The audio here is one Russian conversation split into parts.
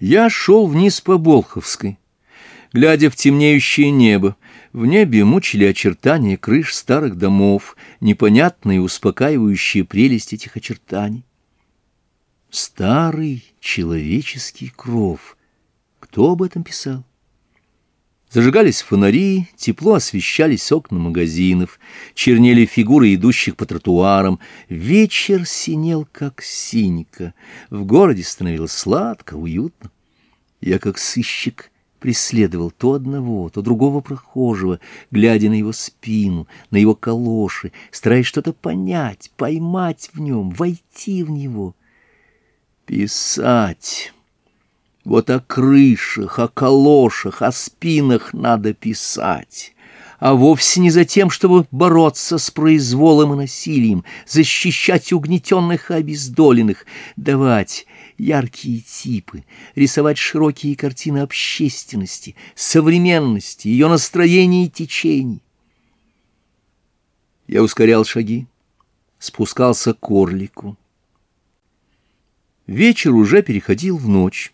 Я шел вниз по Болховской, глядя в темнеющее небо. В небе мучили очертания крыш старых домов, непонятные успокаивающие прелести этих очертаний. Старый человеческий кров. Кто об этом писал? Зажигались фонари, тепло освещались окна магазинов, чернели фигуры идущих по тротуарам. Вечер синел, как синька. В городе становилось сладко, уютно. Я, как сыщик, преследовал то одного, то другого прохожего, глядя на его спину, на его калоши, стараясь что-то понять, поймать в нем, войти в него. Писать... Вот о крышах, о калошах, о спинах надо писать, а вовсе не за тем, чтобы бороться с произволом и насилием, защищать угнетенных и обездоленных, давать яркие типы, рисовать широкие картины общественности, современности, ее настроений и течений. Я ускорял шаги, спускался к орлику. Вечер уже переходил в ночь.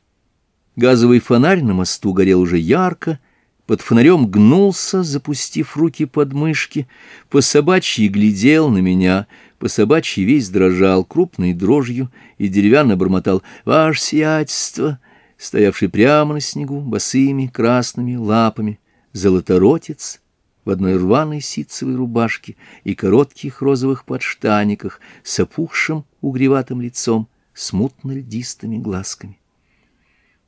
Газовый фонарь на мосту горел уже ярко, под фонарем гнулся, запустив руки под мышки, по собачьи глядел на меня, по собачьи весь дрожал крупной дрожью и деревянно бормотал «Ваше сиятельство!», стоявший прямо на снегу, босыми, красными лапами, золоторотец в одной рваной ситцевой рубашке и коротких розовых подштаниках с опухшим угреватым лицом, смутно-льдистыми глазками.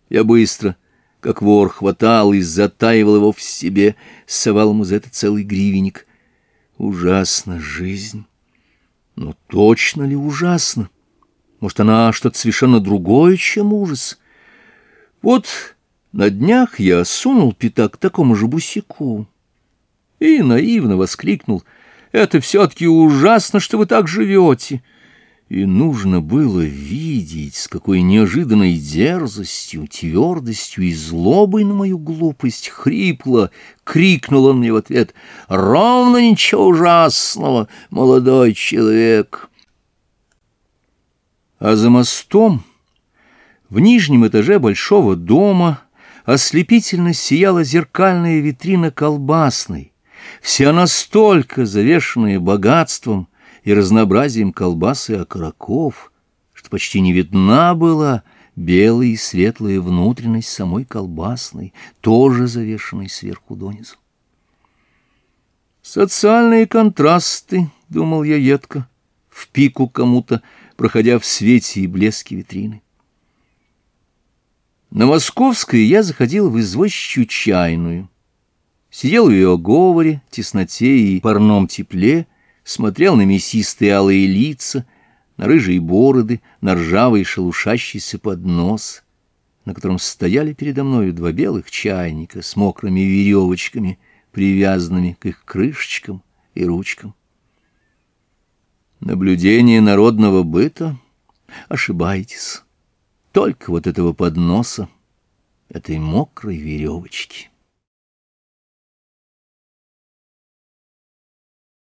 Я быстро, как вор, хватал и затаивал его в себе, совал ему за это целый гривенник. Ужасна жизнь. Но точно ли ужасно? Может, она что-то совершенно другое, чем ужас? Вот на днях я сунул пятак такому же бусику и наивно воскликнул. «Это все-таки ужасно, что вы так живете!» И нужно было видеть, с какой неожиданной дерзостью, твердостью и злобой на мою глупость хрипло крикнул он мне в ответ «Ровно ничего ужасного, молодой человек!» А за мостом, в нижнем этаже большого дома, ослепительно сияла зеркальная витрина колбасной, вся настолько завешенная богатством, и разнообразием колбас и окороков, что почти не видна была белая и светлая внутренность самой колбасной, тоже завешенной сверху донизу. «Социальные контрасты», — думал я едко, в пику кому-то, проходя в свете и блеске витрины. На Московской я заходил в извозчую чайную. Сидел в ее говоре, тесноте и парном тепле — смотрел на мясистые алые лица, на рыжие бороды, на ржавый шелушащийся поднос, на котором стояли передо мною два белых чайника с мокрыми веревочками, привязанными к их крышечкам и ручкам. Наблюдение народного быта? Ошибаетесь. Только вот этого подноса, этой мокрой веревочки.